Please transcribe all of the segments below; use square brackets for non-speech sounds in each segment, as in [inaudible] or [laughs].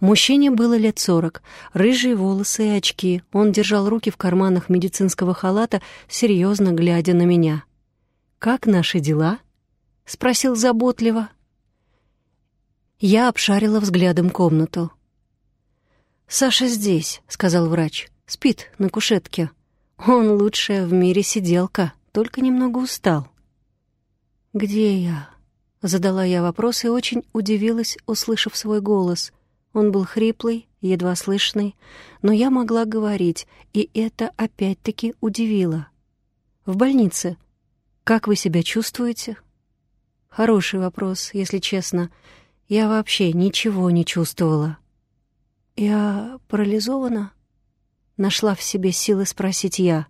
Мужчине было лет сорок, рыжие волосы и очки. Он держал руки в карманах медицинского халата, серьезно глядя на меня. «Как наши дела?» — спросил заботливо. Я обшарила взглядом комнату. «Саша здесь», — сказал врач. «Спит на кушетке. Он лучшая в мире сиделка, только немного устал». «Где я?» — задала я вопрос и очень удивилась, услышав свой голос — он был хриплый, едва слышный, но я могла говорить, и это опять-таки удивило. «В больнице. Как вы себя чувствуете?» Хороший вопрос, если честно. Я вообще ничего не чувствовала. «Я парализована?» Нашла в себе силы спросить я.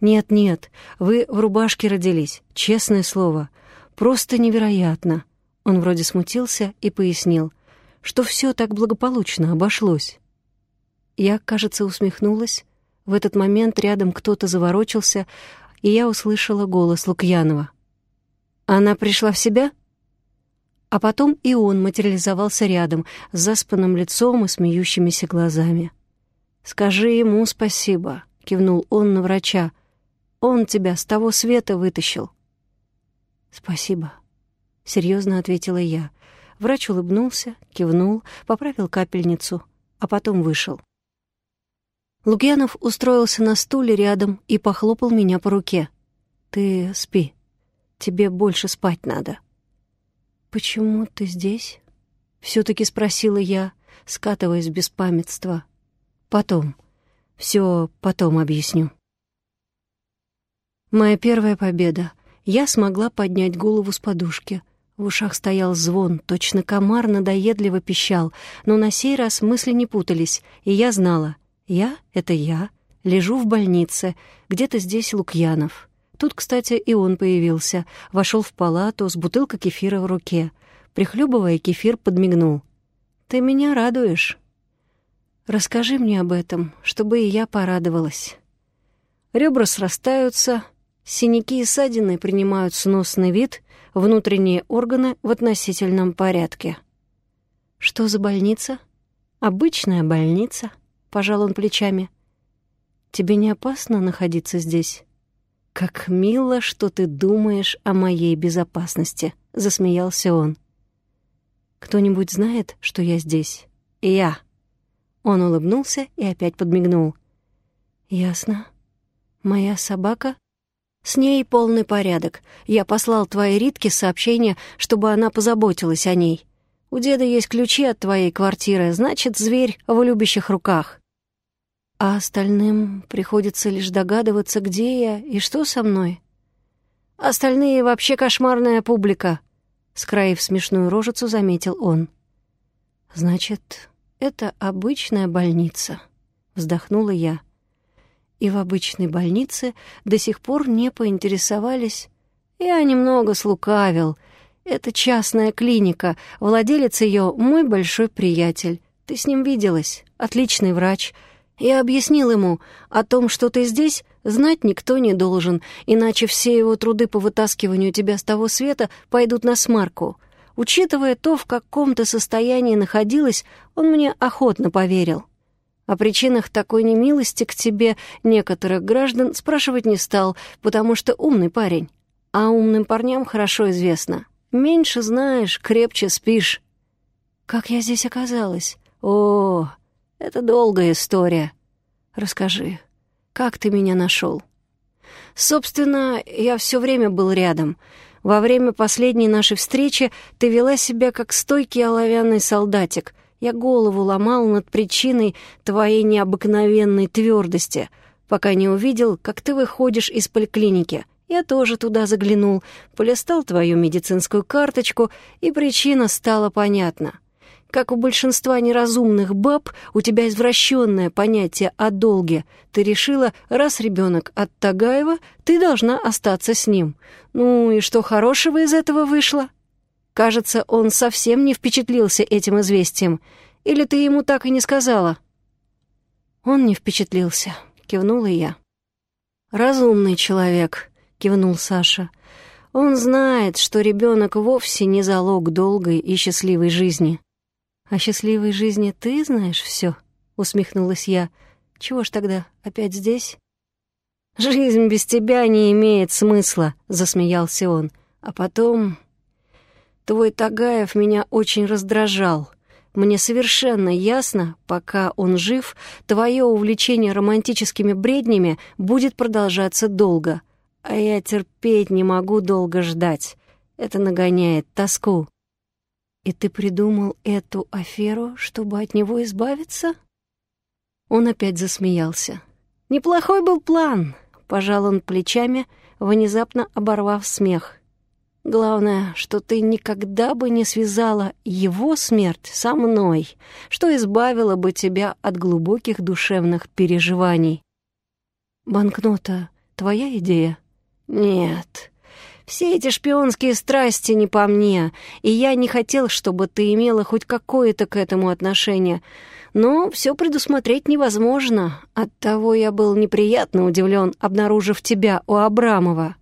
«Нет-нет, вы в рубашке родились, честное слово. Просто невероятно». Он вроде смутился и пояснил — что все так благополучно обошлось. Я, кажется, усмехнулась. В этот момент рядом кто-то заворочился, и я услышала голос Лукьянова. «Она пришла в себя?» А потом и он материализовался рядом, с заспанным лицом и смеющимися глазами. «Скажи ему спасибо», — кивнул он на врача. «Он тебя с того света вытащил». «Спасибо», — серьезно ответила я. Врач улыбнулся, кивнул, поправил капельницу, а потом вышел. Лукьянов устроился на стуле рядом и похлопал меня по руке. «Ты спи. Тебе больше спать надо». «Почему ты здесь?» — все-таки спросила я, скатываясь в беспамятство. «Потом. Все потом объясню». Моя первая победа. Я смогла поднять голову с подушки — в ушах стоял звон, точно комар надоедливо пищал, но на сей раз мысли не путались, и я знала. Я — это я, лежу в больнице, где-то здесь Лукьянов. Тут, кстати, и он появился, вошел в палату с бутылкой кефира в руке. Прихлебывая кефир, подмигнул. «Ты меня радуешь?» «Расскажи мне об этом, чтобы и я порадовалась». Ребра срастаются, синяки и ссадины принимают сносный вид, внутренние органы в относительном порядке. «Что за больница?» «Обычная больница», — пожал он плечами. «Тебе не опасно находиться здесь?» «Как мило, что ты думаешь о моей безопасности», — засмеялся он. «Кто-нибудь знает, что я здесь?» «Я». Он улыбнулся и опять подмигнул. «Ясно. Моя собака с ней полный порядок. Я послал твоей Ритке сообщение, чтобы она позаботилась о ней. У деда есть ключи от твоей квартиры, значит, зверь в любящих руках. А остальным приходится лишь догадываться, где я и что со мной. Остальные вообще кошмарная публика, — скроив смешную рожицу, заметил он. Значит, это обычная больница, — вздохнула я и в обычной больнице до сих пор не поинтересовались. Я немного слукавил. Это частная клиника, владелец ее мой большой приятель. Ты с ним виделась, отличный врач. Я объяснил ему о том, что ты здесь, знать никто не должен, иначе все его труды по вытаскиванию тебя с того света пойдут на смарку. Учитывая то, в каком то состоянии находилась, он мне охотно поверил. О причинах такой немилости к тебе некоторых граждан спрашивать не стал, потому что умный парень. А умным парням хорошо известно. Меньше знаешь, крепче спишь. Как я здесь оказалась? О, это долгая история. Расскажи, как ты меня нашел? Собственно, я все время был рядом. Во время последней нашей встречи ты вела себя как стойкий оловянный солдатик — я голову ломал над причиной твоей необыкновенной твердости, пока не увидел, как ты выходишь из поликлиники. Я тоже туда заглянул, полистал твою медицинскую карточку, и причина стала понятна. Как у большинства неразумных баб, у тебя извращенное понятие о долге. Ты решила, раз ребенок от Тагаева, ты должна остаться с ним. Ну и что хорошего из этого вышло? Кажется, он совсем не впечатлился этим известием. Или ты ему так и не сказала?» «Он не впечатлился», — кивнула я. «Разумный человек», — кивнул Саша. «Он знает, что ребенок вовсе не залог долгой и счастливой жизни». О счастливой жизни ты знаешь все, усмехнулась я. Чего ж тогда опять здесь? Жизнь без тебя не имеет смысла, засмеялся он. А потом твой Тагаев меня очень раздражал. Мне совершенно ясно, пока он жив, твое увлечение романтическими бреднями будет продолжаться долго. А я терпеть не могу долго ждать. Это нагоняет тоску. И ты придумал эту аферу, чтобы от него избавиться? Он опять засмеялся. Неплохой был план, пожал он плечами, внезапно оборвав смех. Главное, что ты никогда бы не связала его смерть со мной, что избавило бы тебя от глубоких душевных переживаний. Банкнота — твоя идея? Нет. Все эти шпионские страсти не по мне, и я не хотел, чтобы ты имела хоть какое-то к этому отношение. Но все предусмотреть невозможно. Оттого я был неприятно удивлен, обнаружив тебя у Абрамова.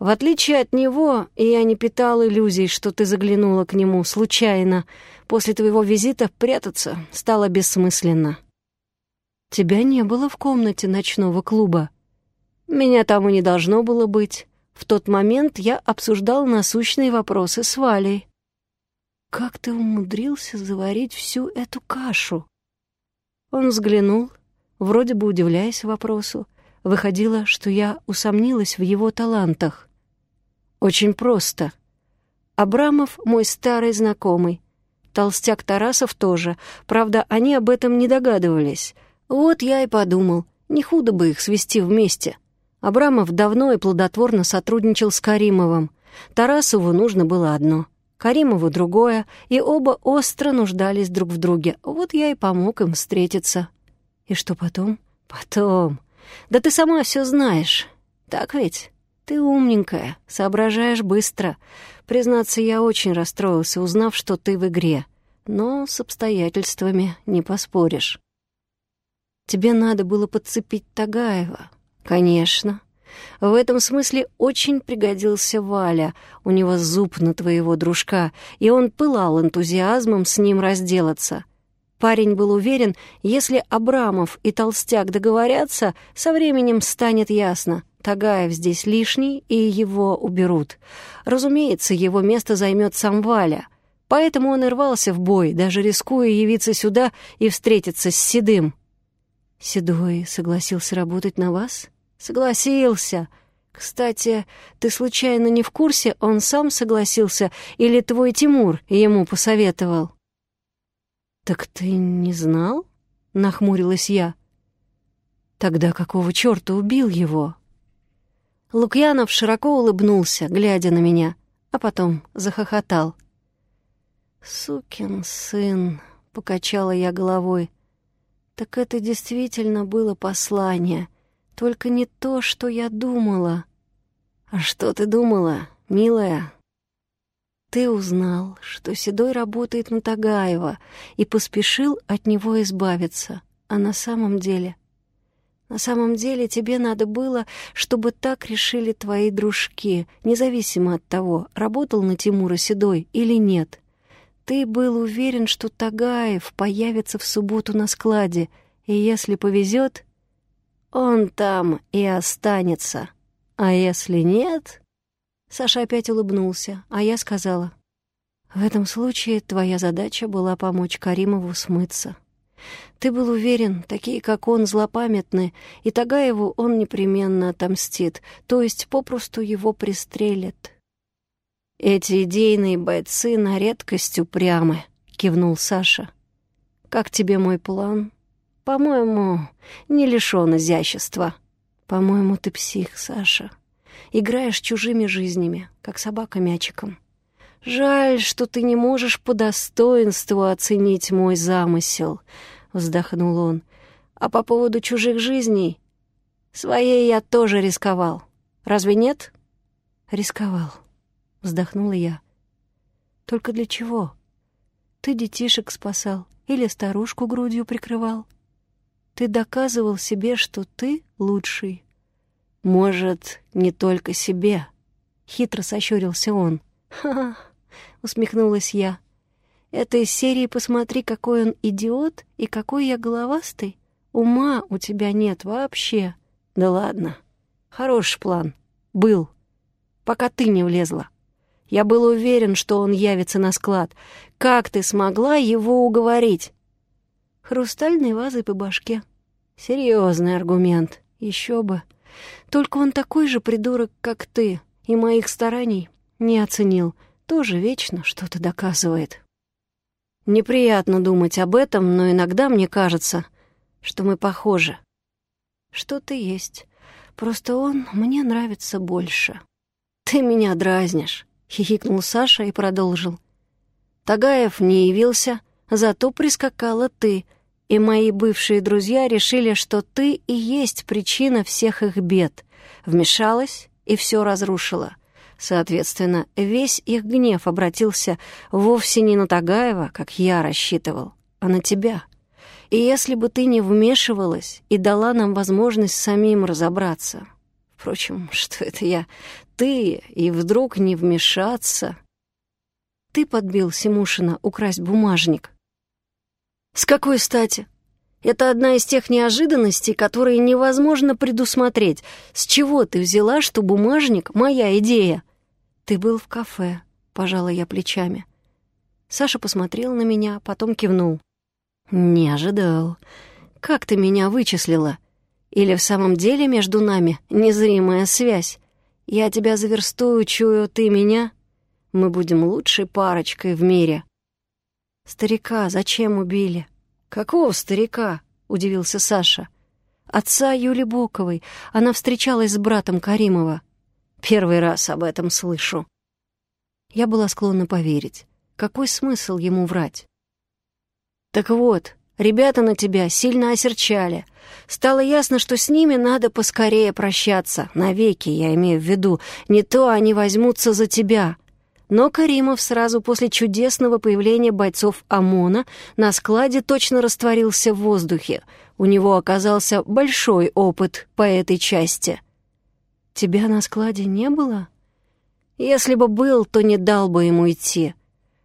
В отличие от него, я не питал иллюзий, что ты заглянула к нему случайно. После твоего визита прятаться стало бессмысленно. Тебя не было в комнате ночного клуба. Меня там и не должно было быть. В тот момент я обсуждал насущные вопросы с Валей. «Как ты умудрился заварить всю эту кашу?» Он взглянул, вроде бы удивляясь вопросу. Выходило, что я усомнилась в его талантах. Очень просто. Абрамов — мой старый знакомый. Толстяк Тарасов тоже. Правда, они об этом не догадывались. Вот я и подумал, не худо бы их свести вместе. Абрамов давно и плодотворно сотрудничал с Каримовым. Тарасову нужно было одно, Каримову другое, и оба остро нуждались друг в друге. Вот я и помог им встретиться. И что потом? Потом. Да ты сама все знаешь. Так ведь? «Ты умненькая, соображаешь быстро. Признаться, я очень расстроился, узнав, что ты в игре. Но с обстоятельствами не поспоришь». «Тебе надо было подцепить Тагаева». «Конечно. В этом смысле очень пригодился Валя. У него зуб на твоего дружка, и он пылал энтузиазмом с ним разделаться». Парень был уверен, если Абрамов и Толстяк договорятся, со временем станет ясно. Тагаев здесь лишний, и его уберут. Разумеется, его место займет сам Валя. Поэтому он и рвался в бой, даже рискуя явиться сюда и встретиться с Седым. «Седой согласился работать на вас?» «Согласился. Кстати, ты случайно не в курсе, он сам согласился или твой Тимур ему посоветовал?» «Так ты не знал?» — нахмурилась я. «Тогда какого черта убил его?» Лукьянов широко улыбнулся, глядя на меня, а потом захохотал. «Сукин сын», — покачала я головой. «Так это действительно было послание, только не то, что я думала». «А что ты думала, милая?» «Ты узнал, что Седой работает на Тагаева и поспешил от него избавиться, а на самом деле на самом деле тебе надо было, чтобы так решили твои дружки, независимо от того, работал на Тимура Седой или нет. Ты был уверен, что Тагаев появится в субботу на складе, и если повезет, он там и останется. А если нет... Саша опять улыбнулся, а я сказала, «В этом случае твоя задача была помочь Каримову смыться». Ты был уверен, такие, как он, злопамятны, и Тагаеву он непременно отомстит, то есть попросту его пристрелят. «Эти идейные бойцы на редкость упрямы», — кивнул Саша. «Как тебе мой план?» «По-моему, не лишён изящества». «По-моему, ты псих, Саша. Играешь чужими жизнями, как собака мячиком». «Жаль, что ты не можешь по достоинству оценить мой замысел», — вздохнул он. «А по поводу чужих жизней? Своей я тоже рисковал. Разве нет?» «Рисковал», — вздохнула я. «Только для чего? Ты детишек спасал или старушку грудью прикрывал? Ты доказывал себе, что ты лучший». «Может, не только себе?» — хитро сощурился он. «Ха-ха!» — усмехнулась я. Это из серии «Посмотри, какой он идиот и какой я головастый». Ума у тебя нет вообще. Да ладно. Хороший план. Был. Пока ты не влезла. Я был уверен, что он явится на склад. Как ты смогла его уговорить? Хрустальной вазой по башке. Серьезный аргумент. Еще бы. Только он такой же придурок, как ты, и моих стараний не оценил. Тоже вечно что-то доказывает. Неприятно думать об этом, но иногда мне кажется, что мы похожи. Что-то есть. Просто он мне нравится больше. Ты меня дразнишь, хихикнул Саша и продолжил. Тагаев не явился, зато прискакала ты, и мои бывшие друзья решили, что ты и есть причина всех их бед. Вмешалась и все разрушила. Соответственно, весь их гнев обратился вовсе не на Тагаева, как я рассчитывал, а на тебя. И если бы ты не вмешивалась и дала нам возможность самим разобраться... Впрочем, [laughs] что это я? Ты и вдруг не вмешаться... Ты подбил Симушина украсть бумажник. С какой стати? Это одна из тех неожиданностей, которые невозможно предусмотреть. С чего ты взяла, что бумажник — моя идея? «Ты был в кафе», — пожала я плечами. Саша посмотрел на меня, потом кивнул. «Не ожидал. Как ты меня вычислила? Или в самом деле между нами незримая связь? Я тебя заверстую, чую, ты меня? Мы будем лучшей парочкой в мире». «Старика зачем убили?» «Какого старика?» — удивился Саша. «Отца Юли Боковой. Она встречалась с братом Каримова». Первый раз об этом слышу. Я была склонна поверить. Какой смысл ему врать? Так вот, ребята на тебя сильно осерчали. Стало ясно, что с ними надо поскорее прощаться. Навеки, я имею в виду. Не то они возьмутся за тебя. Но Каримов сразу после чудесного появления бойцов ОМОНа на складе точно растворился в воздухе. У него оказался большой опыт по этой части — Тебя на складе не было? Если бы был, то не дал бы ему идти.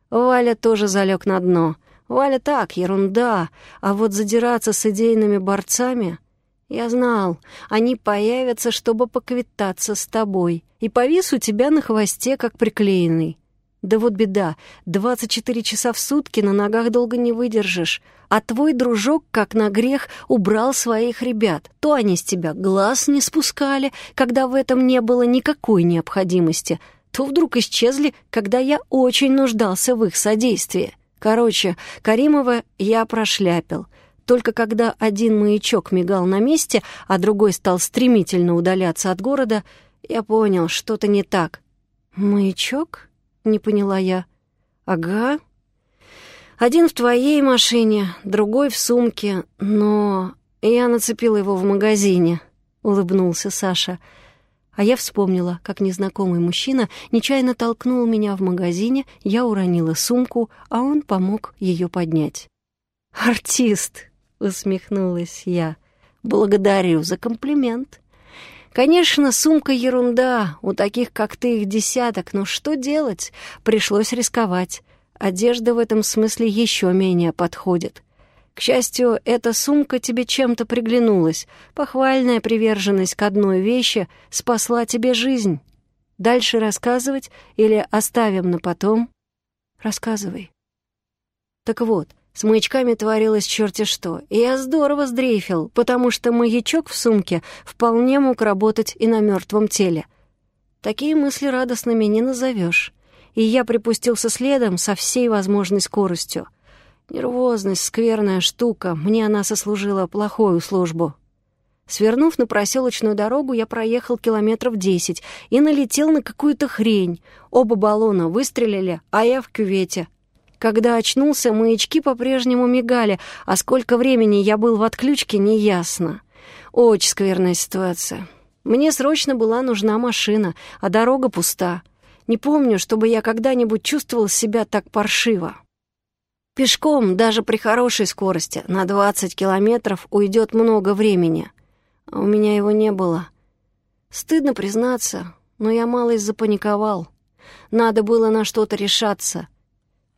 Валя тоже залег на дно. Валя так, ерунда. А вот задираться с идейными борцами... Я знал, они появятся, чтобы поквитаться с тобой. И повис у тебя на хвосте, как приклеенный. Да вот беда, 24 часа в сутки на ногах долго не выдержишь. А твой дружок, как на грех, убрал своих ребят. То они с тебя глаз не спускали, когда в этом не было никакой необходимости, то вдруг исчезли, когда я очень нуждался в их содействии. Короче, Каримова я прошляпил. Только когда один маячок мигал на месте, а другой стал стремительно удаляться от города, я понял, что-то не так. «Маячок?» Не поняла я. «Ага. Один в твоей машине, другой в сумке, но я нацепила его в магазине», — улыбнулся Саша. А я вспомнила, как незнакомый мужчина нечаянно толкнул меня в магазине, я уронила сумку, а он помог ее поднять. «Артист!» — усмехнулась я. «Благодарю за комплимент». Конечно, сумка ерунда, у таких, как ты, их десяток, но что делать? Пришлось рисковать. Одежда в этом смысле еще менее подходит. К счастью, эта сумка тебе чем-то приглянулась. Похвальная приверженность к одной вещи спасла тебе жизнь. Дальше рассказывать или оставим на потом? Рассказывай. Так вот, с маячками творилось черти что, и я здорово сдрейфил, потому что маячок в сумке вполне мог работать и на мертвом теле. Такие мысли радостными не назовешь. И я припустился следом со всей возможной скоростью. Нервозность — скверная штука, мне она сослужила плохую службу. Свернув на проселочную дорогу, я проехал километров десять и налетел на какую-то хрень. Оба баллона выстрелили, а я в кювете. Когда очнулся, маячки по-прежнему мигали, а сколько времени я был в отключке, неясно. Очень скверная ситуация. Мне срочно была нужна машина, а дорога пуста. Не помню, чтобы я когда-нибудь чувствовал себя так паршиво. Пешком, даже при хорошей скорости, на 20 километров уйдет много времени. А у меня его не было. Стыдно признаться, но я малость запаниковал. Надо было на что-то решаться —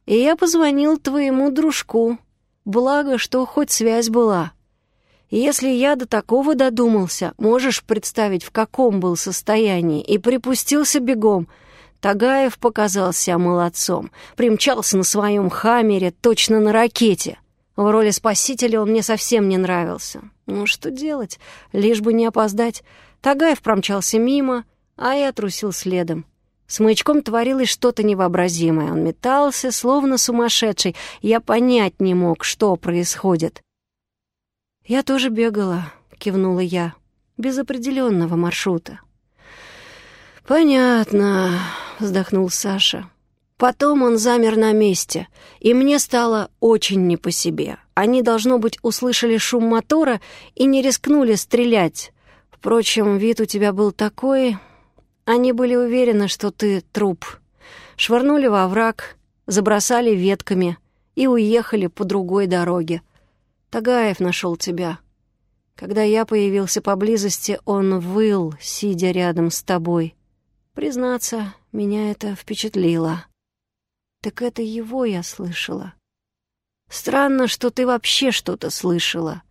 И я позвонил твоему дружку. Благо, что хоть связь была. Если я до такого додумался, можешь представить, в каком был состоянии, и припустился бегом. Тагаев показался молодцом, примчался на своем хаммере, точно на ракете. В роли спасителя он мне совсем не нравился. Ну что делать, лишь бы не опоздать. Тагаев промчался мимо, а я трусил следом. С маячком творилось что-то невообразимое. Он метался, словно сумасшедший. Я понять не мог, что происходит. «Я тоже бегала», — кивнула я, — «без определенного маршрута». «Понятно», — вздохнул Саша. Потом он замер на месте, и мне стало очень не по себе. Они, должно быть, услышали шум мотора и не рискнули стрелять. Впрочем, вид у тебя был такой... Они были уверены, что ты труп. Швырнули во овраг, забросали ветками и уехали по другой дороге. Тагаев нашел тебя. Когда я появился поблизости, он выл, сидя рядом с тобой. Признаться, меня это впечатлило. Так это его я слышала. Странно, что ты вообще что-то слышала.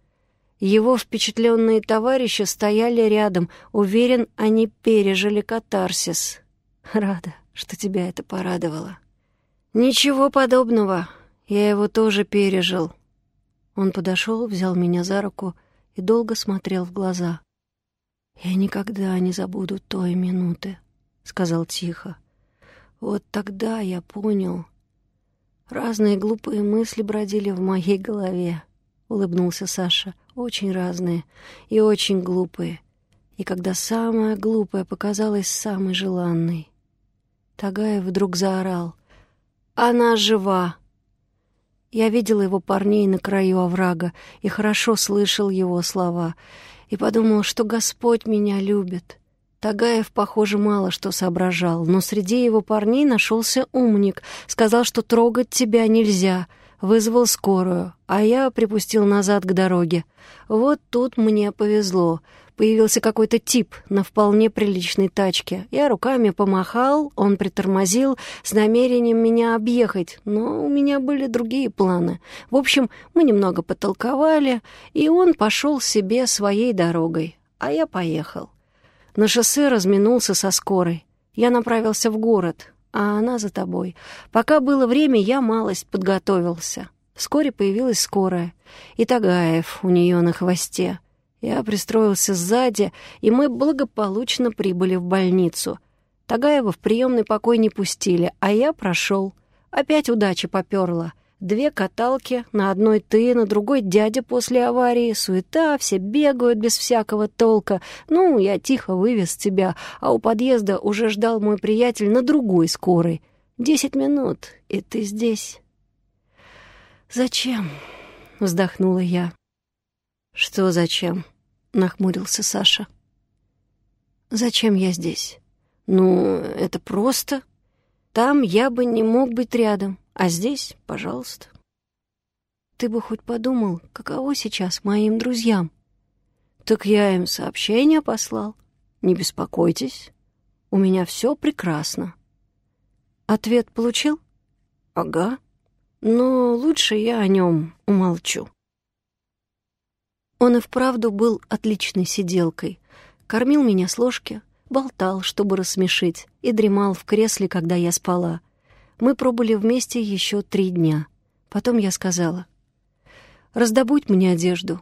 Его впечатленные товарищи стояли рядом. Уверен, они пережили катарсис. Рада, что тебя это порадовало. Ничего подобного. Я его тоже пережил. Он подошел, взял меня за руку и долго смотрел в глаза. «Я никогда не забуду той минуты», — сказал тихо. Вот тогда я понял. Разные глупые мысли бродили в моей голове, — улыбнулся Саша. Очень разные и очень глупые. И когда самая глупая показалась самой желанной. Тагаев вдруг заорал. «Она жива!» Я видел его парней на краю оврага и хорошо слышал его слова, и подумал, что Господь меня любит. Тагаев, похоже, мало что соображал, но среди его парней нашелся умник, сказал, что трогать тебя нельзя, вызвал скорую, а я припустил назад к дороге. Вот тут мне повезло. Появился какой-то тип на вполне приличной тачке. Я руками помахал, он притормозил с намерением меня объехать, но у меня были другие планы. В общем, мы немного потолковали, и он пошел себе своей дорогой, а я поехал. На шоссе разминулся со скорой. Я направился в город, а она за тобой. Пока было время, я малость подготовился. Вскоре появилась скорая, и Тагаев у нее на хвосте. Я пристроился сзади, и мы благополучно прибыли в больницу. Тагаева в приемный покой не пустили, а я прошел. Опять удача поперла — Две каталки, на одной ты, на другой дядя после аварии, суета, все бегают без всякого толка. Ну, я тихо вывез тебя, а у подъезда уже ждал мой приятель на другой скорой. Десять минут, и ты здесь. «Зачем?» — вздохнула я. «Что зачем?» — нахмурился Саша. «Зачем я здесь?» «Ну, это просто. Там я бы не мог быть рядом. А здесь, пожалуйста. Ты бы хоть подумал, каково сейчас моим друзьям. Так я им сообщение послал. Не беспокойтесь, у меня все прекрасно. Ответ получил? Ага. Но лучше я о нем умолчу. Он и вправду был отличной сиделкой. Кормил меня с ложки, болтал, чтобы рассмешить, и дремал в кресле, когда я спала. Мы пробыли вместе еще три дня. Потом я сказала, «Раздобудь мне одежду.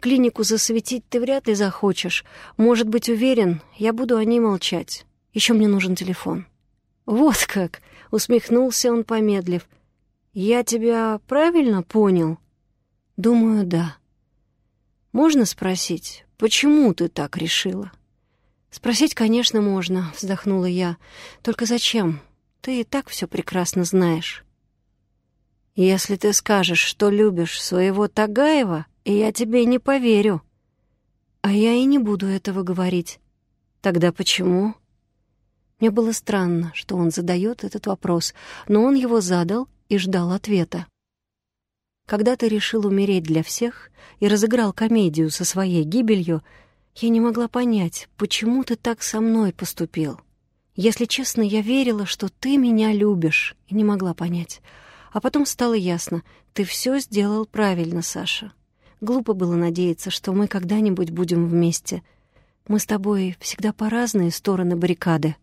Клинику засветить ты вряд ли захочешь. Может быть, уверен, я буду о ней молчать. Еще мне нужен телефон». «Вот как!» — усмехнулся он, помедлив. «Я тебя правильно понял?» «Думаю, да». «Можно спросить, почему ты так решила?» «Спросить, конечно, можно», — вздохнула я. «Только зачем? Ты и так все прекрасно знаешь. Если ты скажешь, что любишь своего Тагаева, я тебе не поверю. А я и не буду этого говорить. Тогда почему? Мне было странно, что он задает этот вопрос, но он его задал и ждал ответа. Когда ты решил умереть для всех и разыграл комедию со своей гибелью, я не могла понять, почему ты так со мной поступил. Если честно, я верила, что ты меня любишь, и не могла понять. А потом стало ясно, ты все сделал правильно, Саша. Глупо было надеяться, что мы когда-нибудь будем вместе. Мы с тобой всегда по разные стороны баррикады.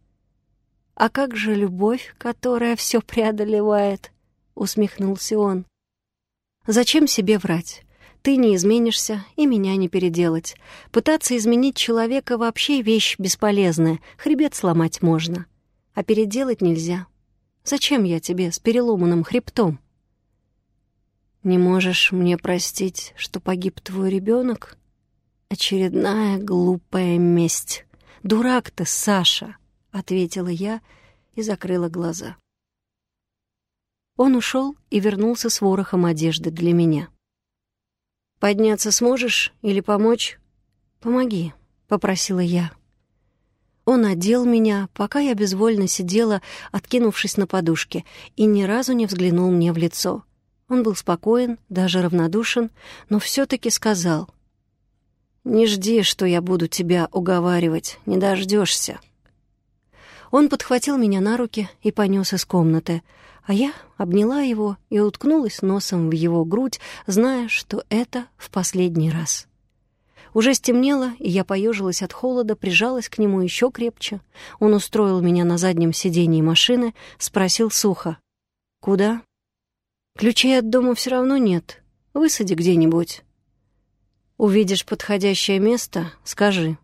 А как же любовь, которая все преодолевает? Усмехнулся он. Зачем себе врать? Ты не изменишься, и меня не переделать. Пытаться изменить человека вообще вещь бесполезная, хребет сломать можно. А переделать нельзя. Зачем я тебе с переломанным хребтом? Не можешь мне простить, что погиб твой ребенок? Очередная глупая месть. Дурак ты, Саша, ответила я и закрыла глаза. Он ушел и вернулся с ворохом одежды для меня. «Подняться сможешь или помочь?» «Помоги», — попросила я. Он одел меня, пока я безвольно сидела, откинувшись на подушке, и ни разу не взглянул мне в лицо. Он был спокоен, даже равнодушен, но все таки сказал. «Не жди, что я буду тебя уговаривать, не дождешься. Он подхватил меня на руки и понес из комнаты, а я обняла его и уткнулась носом в его грудь, зная, что это в последний раз. Уже стемнело, и я поежилась от холода, прижалась к нему еще крепче. Он устроил меня на заднем сидении машины, спросил сухо. «Куда?» «Ключей от дома все равно нет. Высади где-нибудь». «Увидишь подходящее место, скажи».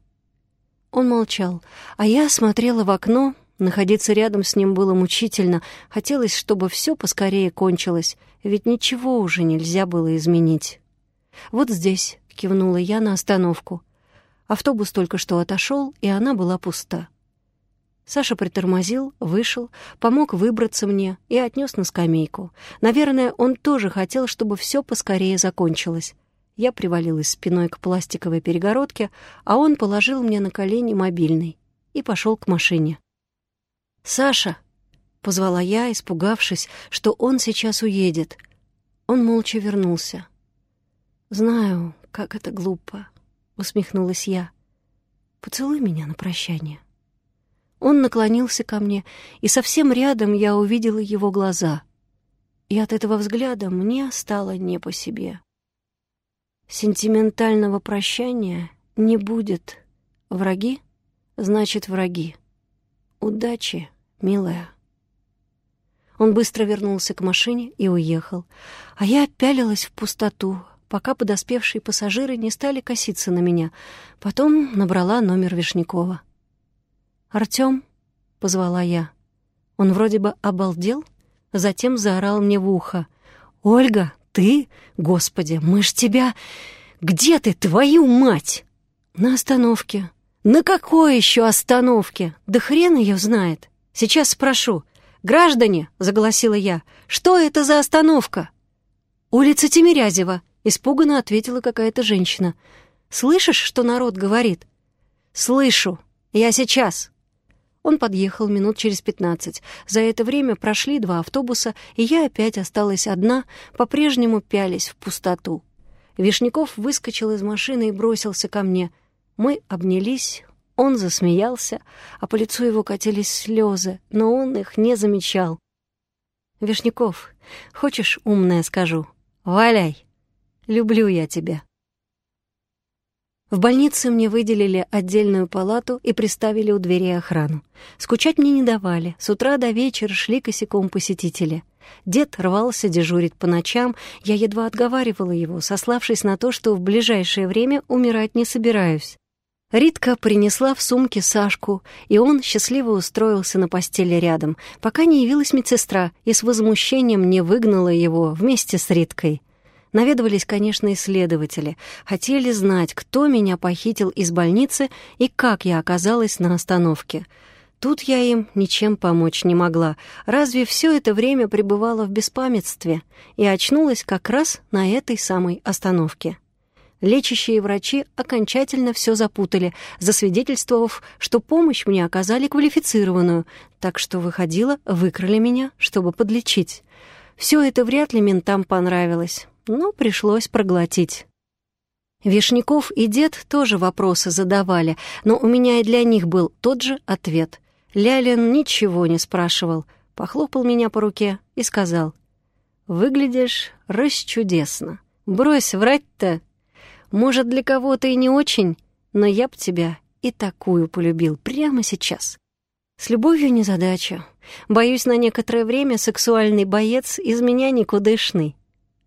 Он молчал, а я смотрела в окно, Находиться рядом с ним было мучительно. Хотелось, чтобы все поскорее кончилось, ведь ничего уже нельзя было изменить. «Вот здесь», — кивнула я на остановку. Автобус только что отошел, и она была пуста. Саша притормозил, вышел, помог выбраться мне и отнес на скамейку. Наверное, он тоже хотел, чтобы все поскорее закончилось. Я привалилась спиной к пластиковой перегородке, а он положил мне на колени мобильный и пошел к машине. «Саша!» — позвала я, испугавшись, что он сейчас уедет. Он молча вернулся. «Знаю, как это глупо», — усмехнулась я. «Поцелуй меня на прощание». Он наклонился ко мне, и совсем рядом я увидела его глаза. И от этого взгляда мне стало не по себе. Сентиментального прощания не будет. Враги — значит враги. Удачи милая». Он быстро вернулся к машине и уехал, а я пялилась в пустоту, пока подоспевшие пассажиры не стали коситься на меня. Потом набрала номер Вишнякова. «Артём?» — позвала я. Он вроде бы обалдел, затем заорал мне в ухо. «Ольга, ты? Господи, мы ж тебя... Где ты, твою мать?» «На остановке». «На какой еще остановке? Да хрен ее знает!» Сейчас спрошу. «Граждане!» — заголосила я. «Что это за остановка?» «Улица Тимирязева», — испуганно ответила какая-то женщина. «Слышишь, что народ говорит?» «Слышу. Я сейчас». Он подъехал минут через пятнадцать. За это время прошли два автобуса, и я опять осталась одна, по-прежнему пялись в пустоту. Вишняков выскочил из машины и бросился ко мне. Мы обнялись, он засмеялся, а по лицу его катились слезы, но он их не замечал. «Вишняков, хочешь умное скажу? Валяй! Люблю я тебя!» В больнице мне выделили отдельную палату и приставили у двери охрану. Скучать мне не давали, с утра до вечера шли косяком посетители. Дед рвался дежурить по ночам, я едва отговаривала его, сославшись на то, что в ближайшее время умирать не собираюсь. Ритка принесла в сумке Сашку, и он счастливо устроился на постели рядом, пока не явилась медсестра и с возмущением не выгнала его вместе с Риткой. Наведывались, конечно, исследователи. Хотели знать, кто меня похитил из больницы и как я оказалась на остановке. Тут я им ничем помочь не могла. Разве все это время пребывала в беспамятстве и очнулась как раз на этой самой остановке лечащие врачи окончательно все запутали, засвидетельствовав, что помощь мне оказали квалифицированную, так что, выходило, выкрали меня, чтобы подлечить. Все это вряд ли ментам понравилось, но пришлось проглотить. Вишняков и дед тоже вопросы задавали, но у меня и для них был тот же ответ. Лялин ничего не спрашивал, похлопал меня по руке и сказал, выглядишь расчудесно. Брось врать-то. Может, для кого-то и не очень, но я б тебя и такую полюбил прямо сейчас. С любовью незадача. Боюсь, на некоторое время сексуальный боец из меня никудышный.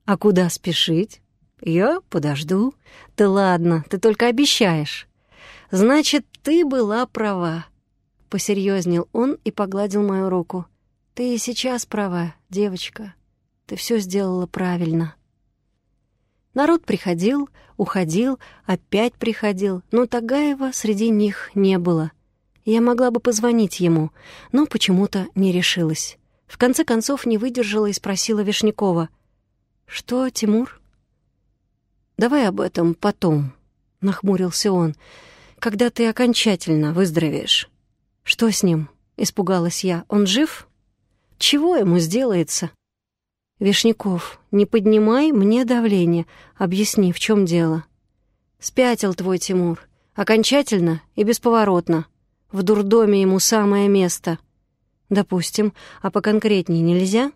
А куда спешить? Я подожду. Ты ладно, ты только обещаешь. Значит, ты была права. Посерьезнел он и погладил мою руку. Ты и сейчас права, девочка. Ты все сделала правильно. Народ приходил, уходил, опять приходил, но Тагаева среди них не было. Я могла бы позвонить ему, но почему-то не решилась. В конце концов не выдержала и спросила Вишнякова. «Что, Тимур?» «Давай об этом потом», — нахмурился он, «когда ты окончательно выздоровеешь». «Что с ним?» — испугалась я. «Он жив?» «Чего ему сделается?» «Вишняков, не поднимай мне давление. Объясни, в чем дело?» «Спятил твой Тимур. Окончательно и бесповоротно. В дурдоме ему самое место». «Допустим. А поконкретнее нельзя?»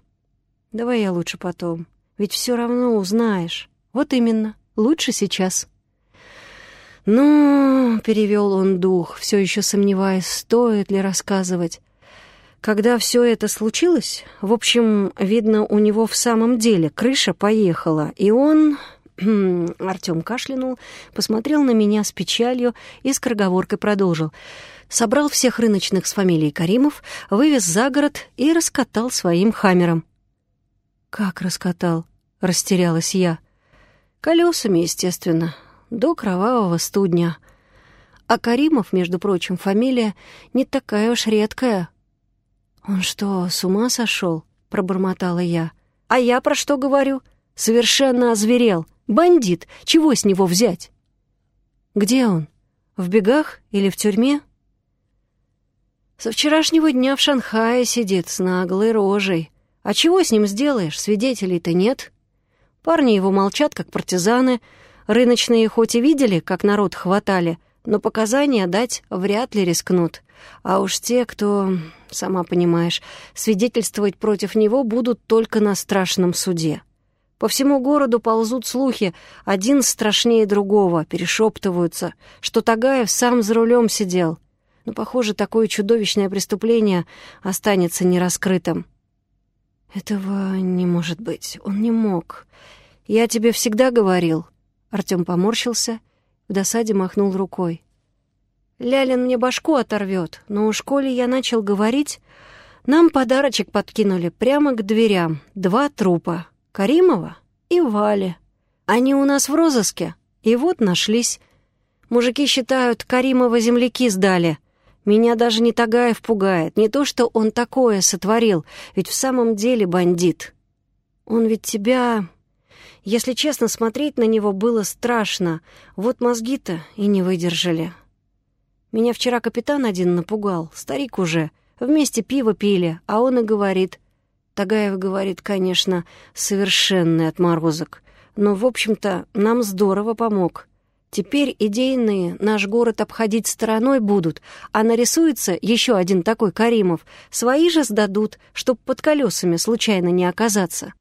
«Давай я лучше потом. Ведь все равно узнаешь. Вот именно. Лучше сейчас». «Ну...» — перевел он дух, все еще сомневаясь, стоит ли рассказывать. Когда все это случилось, в общем, видно, у него в самом деле крыша поехала, и он... [clears throat] Артем кашлянул, посмотрел на меня с печалью и скороговоркой продолжил. Собрал всех рыночных с фамилией Каримов, вывез за город и раскатал своим хаммером. «Как раскатал?» — растерялась я. «Колесами, естественно, до кровавого студня. А Каримов, между прочим, фамилия не такая уж редкая, «Он что, с ума сошел?» — пробормотала я. «А я про что говорю? Совершенно озверел. Бандит. Чего с него взять?» «Где он? В бегах или в тюрьме?» «Со вчерашнего дня в Шанхае сидит с наглой рожей. А чего с ним сделаешь? Свидетелей-то нет. Парни его молчат, как партизаны. Рыночные хоть и видели, как народ хватали, но показания дать вряд ли рискнут. А уж те, кто, сама понимаешь, свидетельствовать против него будут только на страшном суде. По всему городу ползут слухи, один страшнее другого, перешептываются, что Тагаев сам за рулем сидел. Но, похоже, такое чудовищное преступление останется нераскрытым. «Этого не может быть. Он не мог. Я тебе всегда говорил». Артем поморщился, в досаде махнул рукой. Лялин мне башку оторвет, но у школе я начал говорить. Нам подарочек подкинули прямо к дверям. Два трупа. Каримова и Вали. Они у нас в розыске. И вот нашлись. Мужики считают, Каримова земляки сдали. Меня даже не Тагаев пугает. Не то, что он такое сотворил, ведь в самом деле бандит. Он ведь тебя... Если честно, смотреть на него было страшно. Вот мозги-то и не выдержали. Меня вчера капитан один напугал, старик уже. Вместе пиво пили, а он и говорит. Тагаев говорит, конечно, совершенный отморозок. Но, в общем-то, нам здорово помог. Теперь идейные наш город обходить стороной будут, а нарисуется еще один такой Каримов. Свои же сдадут, чтоб под колесами случайно не оказаться.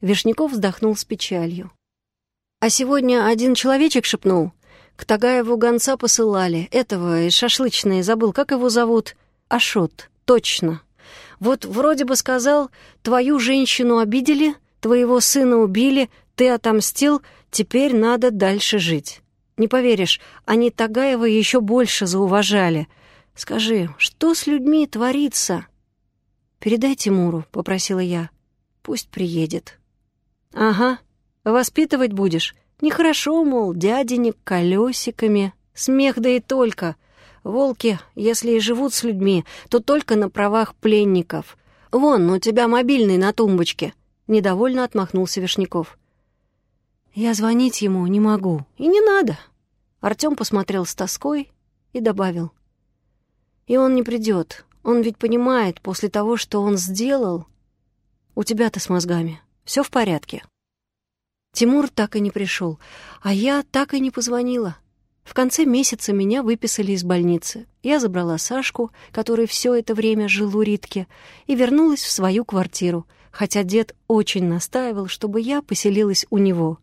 Вишняков вздохнул с печалью. А сегодня один человечек шепнул — к Тагаеву гонца посылали. Этого из шашлычной забыл, как его зовут? Ашот. Точно. Вот вроде бы сказал, твою женщину обидели, твоего сына убили, ты отомстил, теперь надо дальше жить. Не поверишь, они Тагаева еще больше зауважали. Скажи, что с людьми творится? «Передай Тимуру», — попросила я. «Пусть приедет». «Ага. Воспитывать будешь? Нехорошо, мол, дяденек колесиками. Смех да и только. Волки, если и живут с людьми, то только на правах пленников. Вон, у тебя мобильный на тумбочке. Недовольно отмахнулся Вишняков. Я звонить ему не могу. И не надо. Артём посмотрел с тоской и добавил. И он не придет. Он ведь понимает, после того, что он сделал... У тебя-то с мозгами. Все в порядке. Тимур так и не пришел, а я так и не позвонила. В конце месяца меня выписали из больницы. Я забрала Сашку, который все это время жил у Ритки, и вернулась в свою квартиру. хотя дед очень настаивал, чтобы я поселилась у него.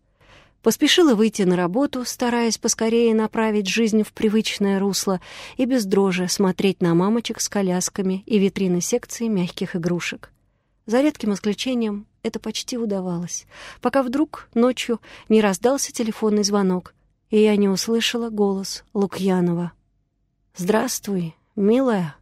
Поспешила выйти на работу, стараясь поскорее направить жизнь в привычное русло и без дрожи смотреть на мамочек с колясками и витрины секции мягких игрушек. За редким исключением это почти удавалось, пока вдруг ночью не раздался телефонный звонок, и я не услышала голос Лукьянова. «Здравствуй, милая.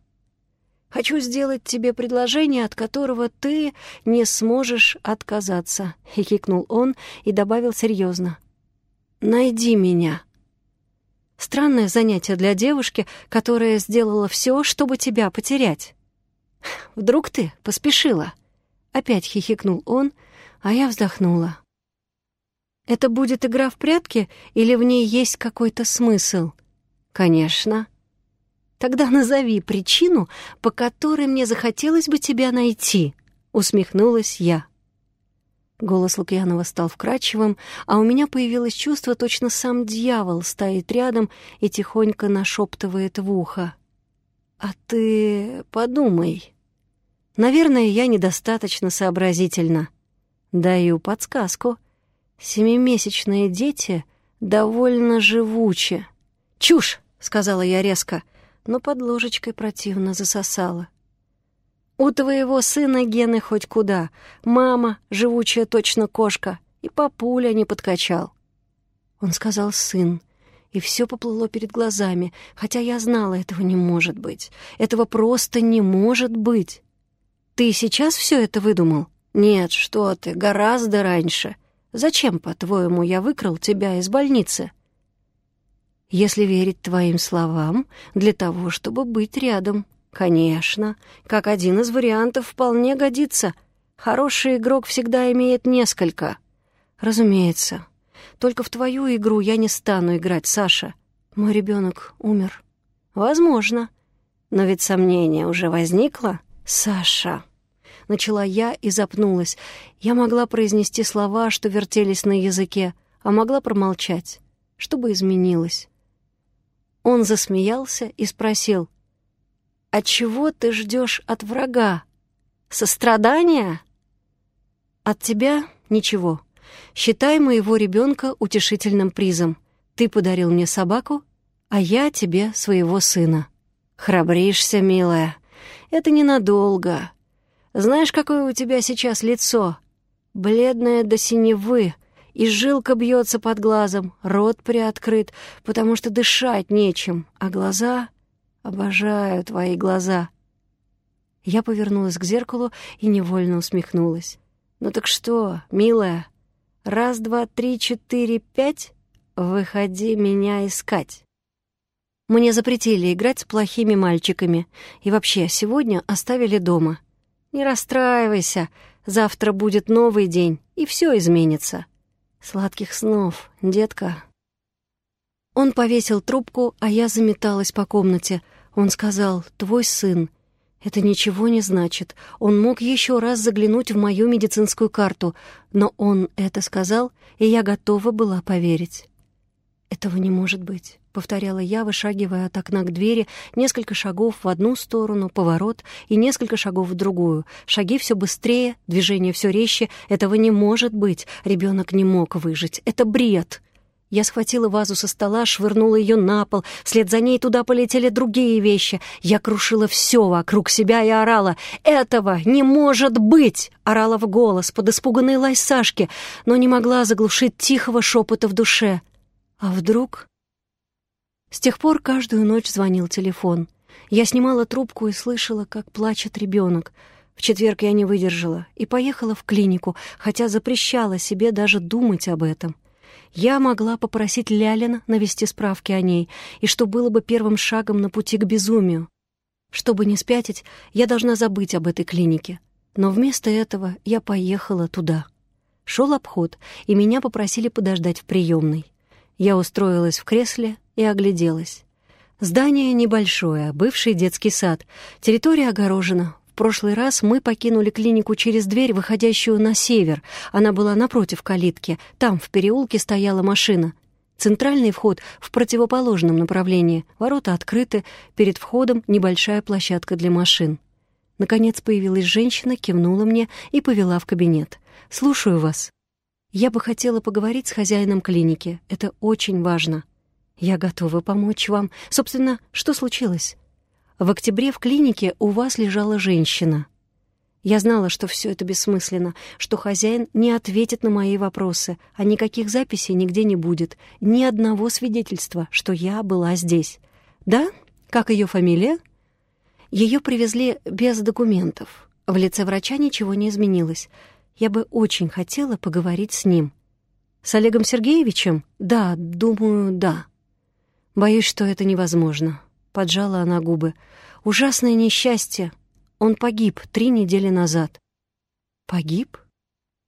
Хочу сделать тебе предложение, от которого ты не сможешь отказаться», — хихикнул он и добавил серьезно. «Найди меня». Странное занятие для девушки, которая сделала все, чтобы тебя потерять. Вдруг ты поспешила?» Опять хихикнул он, а я вздохнула. «Это будет игра в прятки или в ней есть какой-то смысл?» «Конечно». «Тогда назови причину, по которой мне захотелось бы тебя найти», — усмехнулась я. Голос Лукьянова стал вкрадчивым, а у меня появилось чувство, точно сам дьявол стоит рядом и тихонько нашептывает в ухо. «А ты подумай». Наверное, я недостаточно сообразительна. Даю подсказку. Семимесячные дети довольно живучи. «Чушь!» — сказала я резко, но под ложечкой противно засосала. «У твоего сына гены хоть куда. Мама, живучая точно кошка, и папуля не подкачал». Он сказал «сын», и все поплыло перед глазами, хотя я знала, этого не может быть. Этого просто не может быть. Ты сейчас все это выдумал? Нет, что ты, гораздо раньше. Зачем, по-твоему, я выкрал тебя из больницы? Если верить твоим словам, для того, чтобы быть рядом. Конечно, как один из вариантов вполне годится. Хороший игрок всегда имеет несколько. Разумеется. Только в твою игру я не стану играть, Саша. Мой ребенок умер. Возможно. Но ведь сомнение уже возникло. «Саша!» — начала я и запнулась. Я могла произнести слова, что вертелись на языке, а могла промолчать. Что бы изменилось? Он засмеялся и спросил, «А чего ты ждешь от врага? Сострадания?» «От тебя ничего. Считай моего ребенка утешительным призом. Ты подарил мне собаку, а я тебе своего сына. Храбришься, милая. Это ненадолго. Знаешь, какое у тебя сейчас лицо? Бледное до синевы, и жилка бьется под глазом, рот приоткрыт, потому что дышать нечем, а глаза... Обожаю твои глаза. Я повернулась к зеркалу и невольно усмехнулась. «Ну так что, милая, раз, два, три, четыре, пять, выходи меня искать». Мне запретили играть с плохими мальчиками. И вообще, сегодня оставили дома. Не расстраивайся, завтра будет новый день, и все изменится. Сладких снов, детка. Он повесил трубку, а я заметалась по комнате. Он сказал, твой сын. Это ничего не значит. Он мог еще раз заглянуть в мою медицинскую карту, но он это сказал, и я готова была поверить. Этого не может быть повторяла я, вышагивая от окна к двери, несколько шагов в одну сторону, поворот и несколько шагов в другую. Шаги все быстрее, движение все резче. Этого не может быть. Ребенок не мог выжить. Это бред. Я схватила вазу со стола, швырнула ее на пол. Вслед за ней туда полетели другие вещи. Я крушила все вокруг себя и орала. «Этого не может быть!» Орала в голос под испуганной лай Сашки, но не могла заглушить тихого шепота в душе. А вдруг с тех пор каждую ночь звонил телефон. Я снимала трубку и слышала, как плачет ребенок. В четверг я не выдержала и поехала в клинику, хотя запрещала себе даже думать об этом. Я могла попросить Лялина навести справки о ней, и что было бы первым шагом на пути к безумию. Чтобы не спятить, я должна забыть об этой клинике. Но вместо этого я поехала туда. Шел обход, и меня попросили подождать в приемной. Я устроилась в кресле и огляделась. Здание небольшое, бывший детский сад. Территория огорожена. В прошлый раз мы покинули клинику через дверь, выходящую на север. Она была напротив калитки. Там, в переулке, стояла машина. Центральный вход в противоположном направлении. Ворота открыты. Перед входом небольшая площадка для машин. Наконец появилась женщина, кивнула мне и повела в кабинет. «Слушаю вас. Я бы хотела поговорить с хозяином клиники. Это очень важно. Я готова помочь вам. Собственно, что случилось? В октябре в клинике у вас лежала женщина. Я знала, что все это бессмысленно, что хозяин не ответит на мои вопросы, а никаких записей нигде не будет, ни одного свидетельства, что я была здесь. Да? Как ее фамилия? Ее привезли без документов. В лице врача ничего не изменилось. Я бы очень хотела поговорить с ним. С Олегом Сергеевичем? Да, думаю, да. Боюсь, что это невозможно. Поджала она губы. Ужасное несчастье. Он погиб три недели назад. Погиб?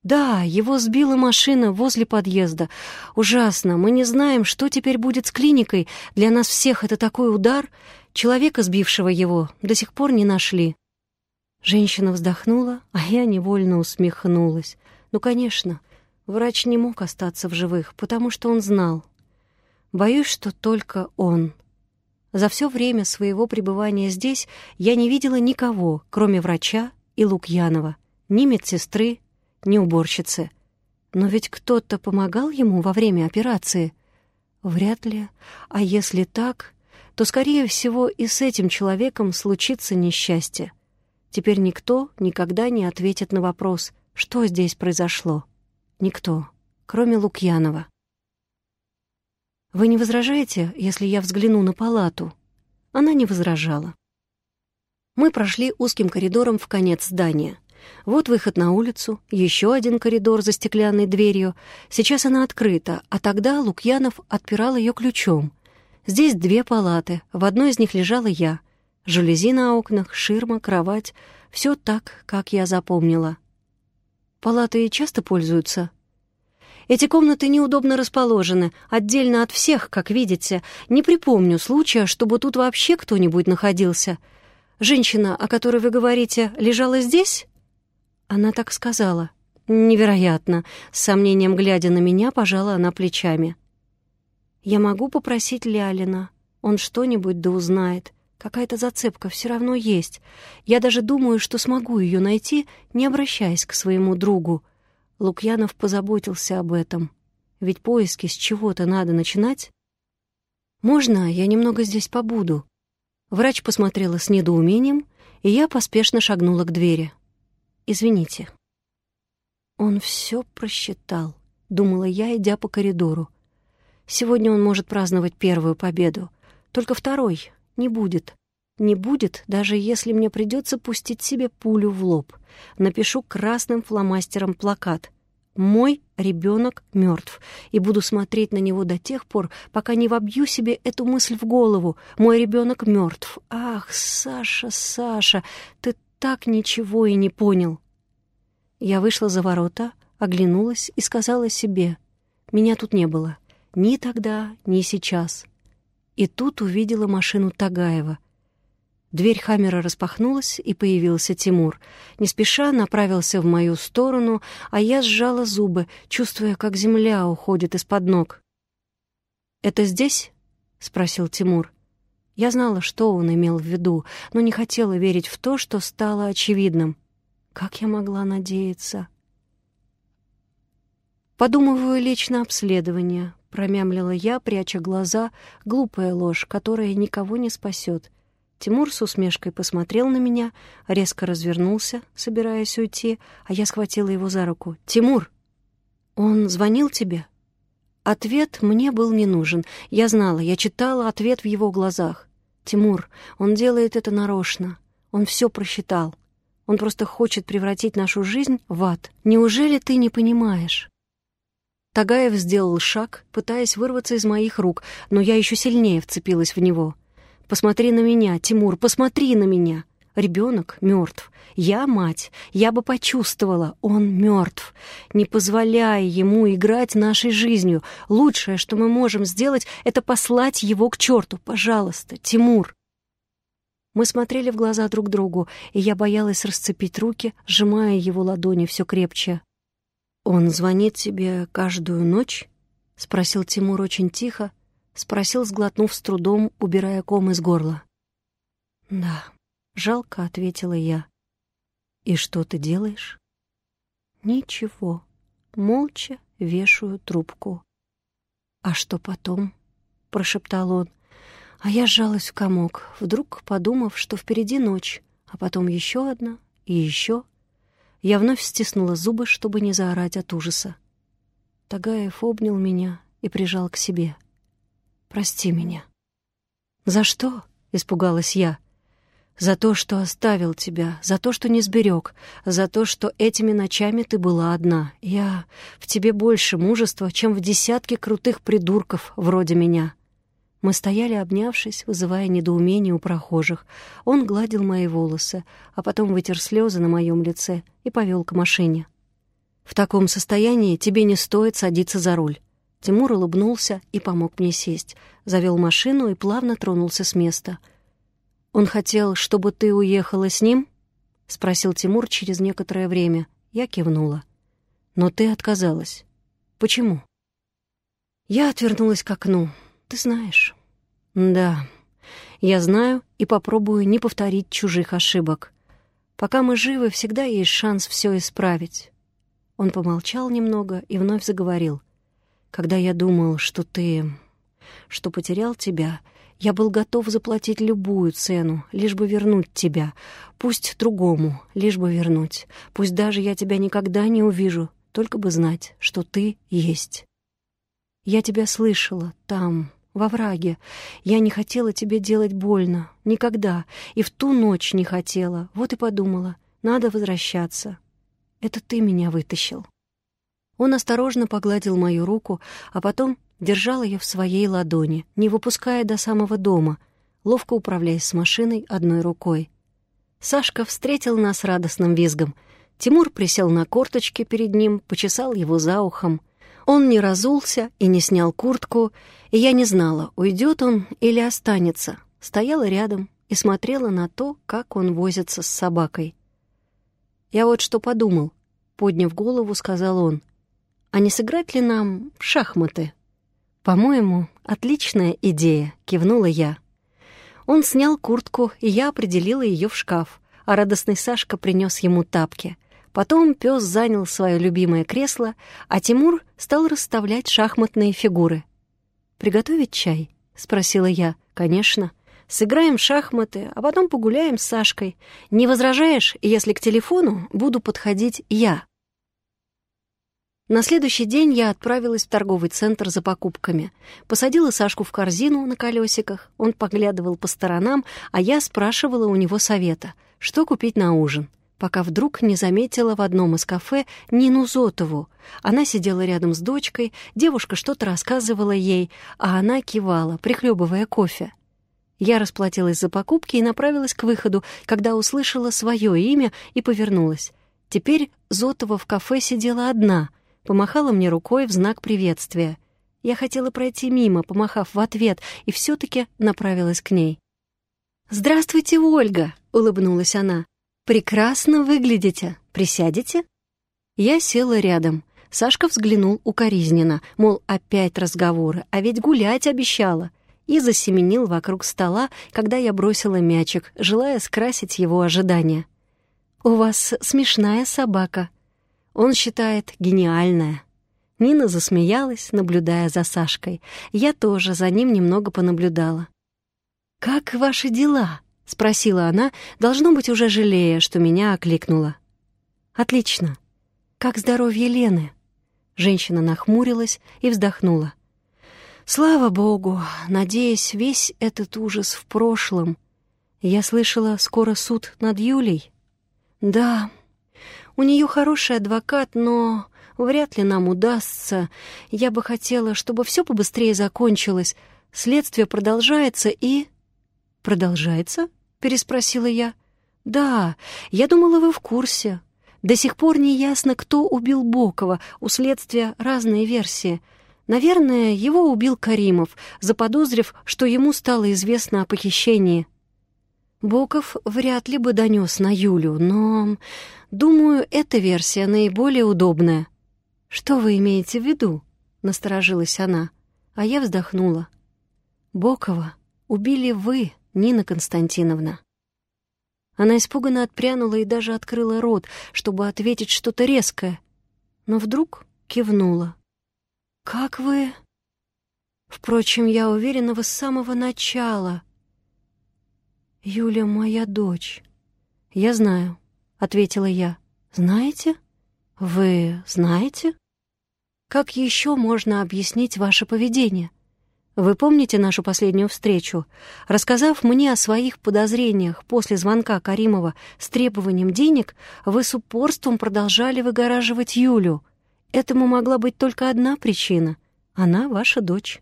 Да, его сбила машина возле подъезда. Ужасно. Мы не знаем, что теперь будет с клиникой. Для нас всех это такой удар. Человека, сбившего его, до сих пор не нашли. Женщина вздохнула, а я невольно усмехнулась. Ну, конечно, врач не мог остаться в живых, потому что он знал. Боюсь, что только он. За все время своего пребывания здесь я не видела никого, кроме врача и Лукьянова, ни медсестры, ни уборщицы. Но ведь кто-то помогал ему во время операции. Вряд ли. А если так, то, скорее всего, и с этим человеком случится несчастье. Теперь никто никогда не ответит на вопрос, что здесь произошло. Никто, кроме Лукьянова. «Вы не возражаете, если я взгляну на палату?» Она не возражала. Мы прошли узким коридором в конец здания. Вот выход на улицу, еще один коридор за стеклянной дверью. Сейчас она открыта, а тогда Лукьянов отпирал ее ключом. Здесь две палаты, в одной из них лежала я. Жалюзи на окнах, ширма, кровать. Все так, как я запомнила. Палаты часто пользуются? Эти комнаты неудобно расположены, отдельно от всех, как видите. Не припомню случая, чтобы тут вообще кто-нибудь находился. Женщина, о которой вы говорите, лежала здесь? Она так сказала. Невероятно. С сомнением глядя на меня, пожала она плечами. Я могу попросить Лялина. Он что-нибудь да узнает. Какая-то зацепка все равно есть. Я даже думаю, что смогу ее найти, не обращаясь к своему другу. Лукьянов позаботился об этом. Ведь поиски с чего-то надо начинать. «Можно я немного здесь побуду?» Врач посмотрела с недоумением, и я поспешно шагнула к двери. «Извините». Он все просчитал, думала я, идя по коридору. Сегодня он может праздновать первую победу. Только второй не будет. Не будет, даже если мне придется пустить себе пулю в лоб. Напишу красным фломастером плакат. «Мой ребенок мертв», и буду смотреть на него до тех пор, пока не вобью себе эту мысль в голову. «Мой ребенок мертв». Ах, Саша, Саша, ты так ничего и не понял. Я вышла за ворота, оглянулась и сказала себе, «Меня тут не было». Ни тогда, ни сейчас. И тут увидела машину Тагаева. Дверь Хаммера распахнулась, и появился Тимур. Не спеша направился в мою сторону, а я сжала зубы, чувствуя, как земля уходит из-под ног. «Это здесь?» — спросил Тимур. Я знала, что он имел в виду, но не хотела верить в то, что стало очевидным. Как я могла надеяться? Подумываю лечь на обследование, — промямлила я, пряча глаза. Глупая ложь, которая никого не спасет. Тимур с усмешкой посмотрел на меня, резко развернулся, собираясь уйти, а я схватила его за руку. «Тимур! Он звонил тебе?» Ответ мне был не нужен. Я знала, я читала ответ в его глазах. «Тимур, он делает это нарочно. Он все просчитал. Он просто хочет превратить нашу жизнь в ад. Неужели ты не понимаешь?» Тагаев сделал шаг, пытаясь вырваться из моих рук, но я еще сильнее вцепилась в него. «Посмотри на меня, Тимур, посмотри на меня!» Ребенок мертв. Я мать. Я бы почувствовала, он мертв. Не позволяя ему играть нашей жизнью. Лучшее, что мы можем сделать, это послать его к черту. Пожалуйста, Тимур. Мы смотрели в глаза друг другу, и я боялась расцепить руки, сжимая его ладони все крепче. «Он звонит тебе каждую ночь?» — спросил Тимур очень тихо, спросил, сглотнув с трудом, убирая ком из горла. «Да», — жалко ответила я. «И что ты делаешь?» «Ничего. Молча вешаю трубку». «А что потом?» — прошептал он. А я сжалась в комок, вдруг подумав, что впереди ночь, а потом еще одна и еще. Я вновь стиснула зубы, чтобы не заорать от ужаса. Тагаев обнял меня и прижал к себе. «Прости меня». «За что?» — испугалась я. «За то, что оставил тебя, за то, что не сберег, за то, что этими ночами ты была одна. Я... В тебе больше мужества, чем в десятке крутых придурков вроде меня». Мы стояли, обнявшись, вызывая недоумение у прохожих. Он гладил мои волосы, а потом вытер слезы на моем лице и повел к машине. «В таком состоянии тебе не стоит садиться за руль». Тимур улыбнулся и помог мне сесть, завел машину и плавно тронулся с места. «Он хотел, чтобы ты уехала с ним?» — спросил Тимур через некоторое время. Я кивнула. «Но ты отказалась. Почему?» Я отвернулась к окну. Ты знаешь. Да, я знаю и попробую не повторить чужих ошибок. Пока мы живы, всегда есть шанс все исправить. Он помолчал немного и вновь заговорил. Когда я думал, что ты... что потерял тебя, я был готов заплатить любую цену, лишь бы вернуть тебя. Пусть другому, лишь бы вернуть. Пусть даже я тебя никогда не увижу, только бы знать, что ты есть. Я тебя слышала там, во враге. Я не хотела тебе делать больно. Никогда. И в ту ночь не хотела. Вот и подумала. Надо возвращаться. Это ты меня вытащил. Он осторожно погладил мою руку, а потом держал ее в своей ладони, не выпуская до самого дома, ловко управляясь с машиной одной рукой. Сашка встретил нас радостным визгом. Тимур присел на корточки перед ним, почесал его за ухом — он не разулся и не снял куртку, и я не знала, уйдет он или останется. Стояла рядом и смотрела на то, как он возится с собакой. «Я вот что подумал», — подняв голову, сказал он. «А не сыграть ли нам в шахматы?» «По-моему, отличная идея», — кивнула я. Он снял куртку, и я определила ее в шкаф, а радостный Сашка принес ему тапки — Потом пес занял свое любимое кресло, а Тимур стал расставлять шахматные фигуры. «Приготовить чай?» — спросила я. «Конечно. Сыграем в шахматы, а потом погуляем с Сашкой. Не возражаешь, если к телефону буду подходить я?» На следующий день я отправилась в торговый центр за покупками. Посадила Сашку в корзину на колесиках. Он поглядывал по сторонам, а я спрашивала у него совета, что купить на ужин пока вдруг не заметила в одном из кафе Нину Зотову. Она сидела рядом с дочкой, девушка что-то рассказывала ей, а она кивала, прихлебывая кофе. Я расплатилась за покупки и направилась к выходу, когда услышала свое имя и повернулась. Теперь Зотова в кафе сидела одна, помахала мне рукой в знак приветствия. Я хотела пройти мимо, помахав в ответ, и все таки направилась к ней. «Здравствуйте, Ольга!» — улыбнулась она. «Прекрасно выглядите. Присядете?» Я села рядом. Сашка взглянул укоризненно, мол, опять разговоры, а ведь гулять обещала. И засеменил вокруг стола, когда я бросила мячик, желая скрасить его ожидания. «У вас смешная собака». Он считает гениальная. Нина засмеялась, наблюдая за Сашкой. Я тоже за ним немного понаблюдала. «Как ваши дела?» — спросила она, должно быть, уже жалея, что меня окликнула. «Отлично. Как здоровье Лены?» Женщина нахмурилась и вздохнула. «Слава богу! Надеюсь, весь этот ужас в прошлом. Я слышала, скоро суд над Юлей?» «Да. У нее хороший адвокат, но вряд ли нам удастся. Я бы хотела, чтобы все побыстрее закончилось. Следствие продолжается и...» «Продолжается?» — переспросила я. «Да, я думала, вы в курсе. До сих пор не ясно, кто убил Бокова. У следствия разные версии. Наверное, его убил Каримов, заподозрив, что ему стало известно о похищении. Боков вряд ли бы донес на Юлю, но, думаю, эта версия наиболее удобная. «Что вы имеете в виду?» — насторожилась она, а я вздохнула. «Бокова убили вы, Нина Константиновна. Она испуганно отпрянула и даже открыла рот, чтобы ответить что-то резкое, но вдруг кивнула. «Как вы...» «Впрочем, я уверена, вы с самого начала...» «Юля моя дочь». «Я знаю», — ответила я. «Знаете? Вы знаете?» «Как еще можно объяснить ваше поведение?» Вы помните нашу последнюю встречу? Рассказав мне о своих подозрениях после звонка Каримова с требованием денег, вы с упорством продолжали выгораживать Юлю. Этому могла быть только одна причина — она ваша дочь.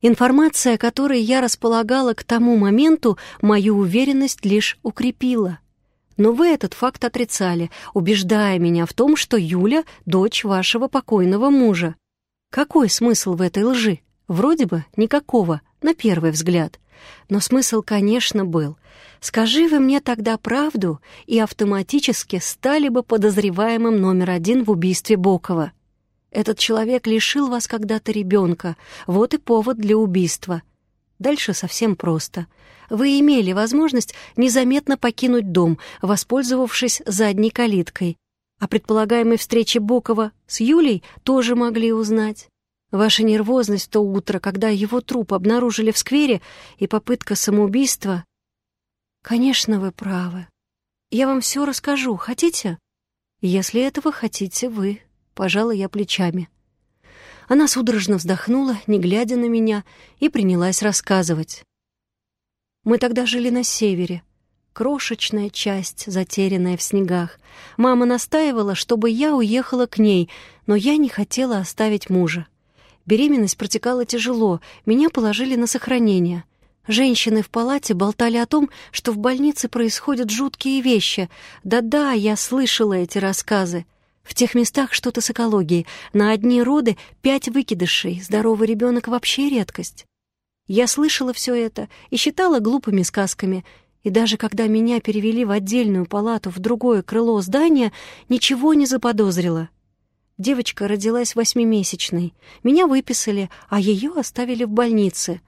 Информация, которой я располагала к тому моменту, мою уверенность лишь укрепила. Но вы этот факт отрицали, убеждая меня в том, что Юля — дочь вашего покойного мужа. Какой смысл в этой лжи? Вроде бы никакого, на первый взгляд. Но смысл, конечно, был. Скажи вы мне тогда правду, и автоматически стали бы подозреваемым номер один в убийстве Бокова. Этот человек лишил вас когда-то ребенка, вот и повод для убийства. Дальше совсем просто. Вы имели возможность незаметно покинуть дом, воспользовавшись задней калиткой. О предполагаемой встрече Бокова с Юлей тоже могли узнать. Ваша нервозность то утро, когда его труп обнаружили в сквере, и попытка самоубийства... Конечно, вы правы. Я вам все расскажу. Хотите? Если этого хотите вы, пожала я плечами. Она судорожно вздохнула, не глядя на меня, и принялась рассказывать. Мы тогда жили на севере. Крошечная часть, затерянная в снегах. Мама настаивала, чтобы я уехала к ней, но я не хотела оставить мужа. Беременность протекала тяжело, меня положили на сохранение. Женщины в палате болтали о том, что в больнице происходят жуткие вещи. Да-да, я слышала эти рассказы. В тех местах что-то с экологией. На одни роды пять выкидышей, здоровый ребенок вообще редкость. Я слышала все это и считала глупыми сказками. И даже когда меня перевели в отдельную палату в другое крыло здания, ничего не заподозрила. Девочка родилась восьмимесячной. Меня выписали, а ее оставили в больнице.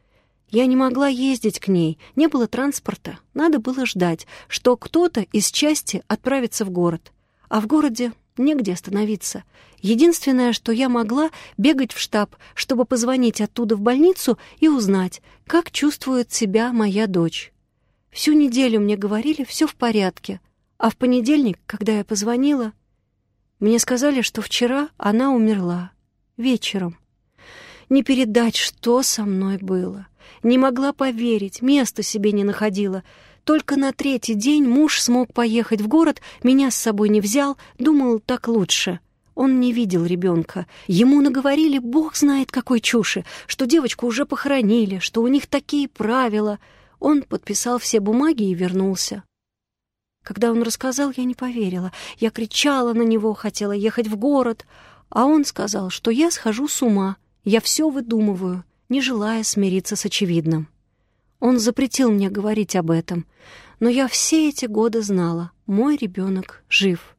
Я не могла ездить к ней, не было транспорта. Надо было ждать, что кто-то из части отправится в город. А в городе негде остановиться. Единственное, что я могла, бегать в штаб, чтобы позвонить оттуда в больницу и узнать, как чувствует себя моя дочь. Всю неделю мне говорили, все в порядке. А в понедельник, когда я позвонила, мне сказали, что вчера она умерла. Вечером. Не передать, что со мной было. Не могла поверить, места себе не находила. Только на третий день муж смог поехать в город, меня с собой не взял, думал, так лучше. Он не видел ребенка. Ему наговорили, бог знает какой чуши, что девочку уже похоронили, что у них такие правила. Он подписал все бумаги и вернулся. Когда он рассказал, я не поверила. Я кричала на него, хотела ехать в город. А он сказал, что я схожу с ума, я все выдумываю, не желая смириться с очевидным. Он запретил мне говорить об этом, но я все эти годы знала, мой ребенок жив.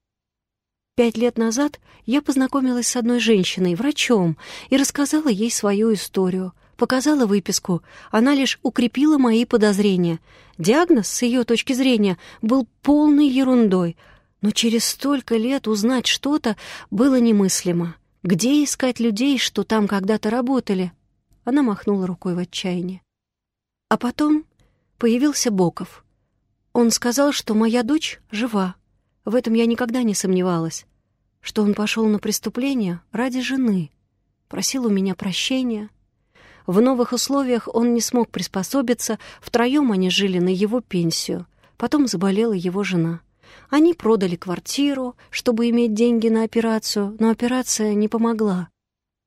Пять лет назад я познакомилась с одной женщиной, врачом, и рассказала ей свою историю — показала выписку. Она лишь укрепила мои подозрения. Диагноз, с ее точки зрения, был полной ерундой. Но через столько лет узнать что-то было немыслимо. Где искать людей, что там когда-то работали? Она махнула рукой в отчаянии. А потом появился Боков. Он сказал, что моя дочь жива. В этом я никогда не сомневалась. Что он пошел на преступление ради жены. Просил у меня прощения — в новых условиях он не смог приспособиться, втроем они жили на его пенсию. Потом заболела его жена. Они продали квартиру, чтобы иметь деньги на операцию, но операция не помогла.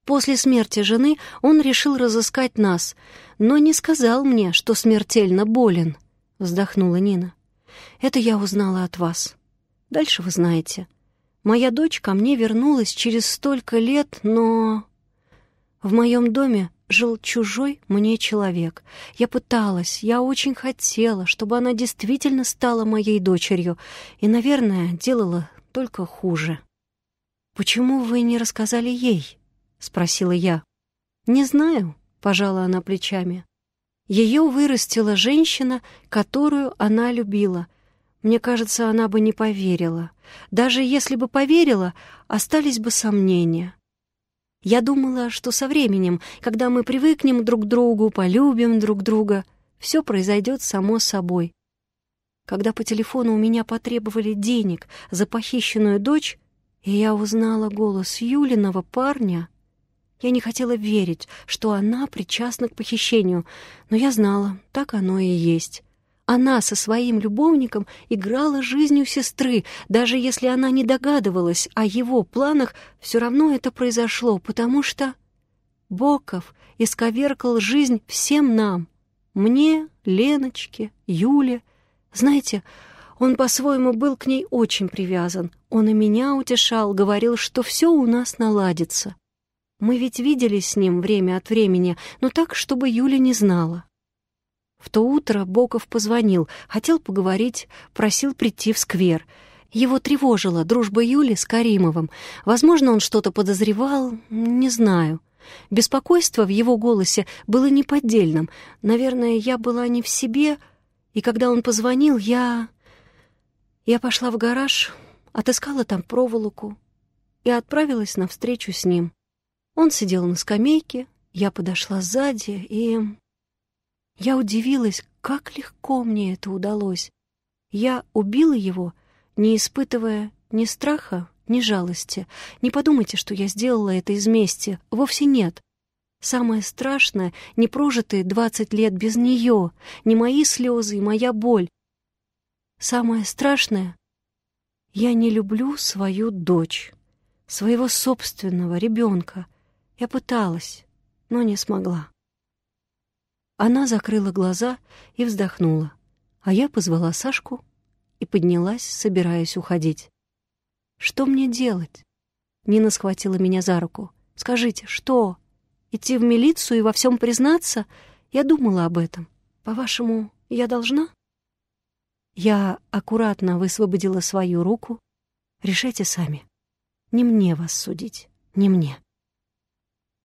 После смерти жены он решил разыскать нас, но не сказал мне, что смертельно болен, — вздохнула Нина. Это я узнала от вас. Дальше вы знаете. Моя дочь ко мне вернулась через столько лет, но... В моем доме жил чужой мне человек. Я пыталась, я очень хотела, чтобы она действительно стала моей дочерью, и, наверное, делала только хуже. «Почему вы не рассказали ей?» — спросила я. «Не знаю», — пожала она плечами. Ее вырастила женщина, которую она любила. Мне кажется, она бы не поверила. Даже если бы поверила, остались бы сомнения. Я думала, что со временем, когда мы привыкнем друг к другу, полюбим друг друга, все произойдет само собой. Когда по телефону у меня потребовали денег за похищенную дочь, и я узнала голос Юлиного парня, я не хотела верить, что она причастна к похищению, но я знала, так оно и есть. Она со своим любовником играла жизнью сестры, даже если она не догадывалась о его планах, все равно это произошло, потому что Боков исковеркал жизнь всем нам. Мне, Леночке, Юле. Знаете, он по-своему был к ней очень привязан. Он и меня утешал, говорил, что все у нас наладится. Мы ведь виделись с ним время от времени, но так, чтобы Юля не знала. В то утро Боков позвонил, хотел поговорить, просил прийти в сквер. Его тревожила дружба Юли с Каримовым. Возможно, он что-то подозревал, не знаю. Беспокойство в его голосе было неподдельным. Наверное, я была не в себе, и когда он позвонил, я... Я пошла в гараж, отыскала там проволоку и отправилась навстречу с ним. Он сидел на скамейке, я подошла сзади и... Я удивилась, как легко мне это удалось. Я убила его, не испытывая ни страха, ни жалости. Не подумайте, что я сделала это из мести. Вовсе нет. Самое страшное — не прожитые двадцать лет без нее, не мои слезы и моя боль. Самое страшное — я не люблю свою дочь, своего собственного ребенка. Я пыталась, но не смогла. Она закрыла глаза и вздохнула, а я позвала Сашку и поднялась, собираясь уходить. «Что мне делать?» Нина схватила меня за руку. «Скажите, что? Идти в милицию и во всем признаться? Я думала об этом. По-вашему, я должна?» Я аккуратно высвободила свою руку. «Решайте сами. Не мне вас судить, не мне».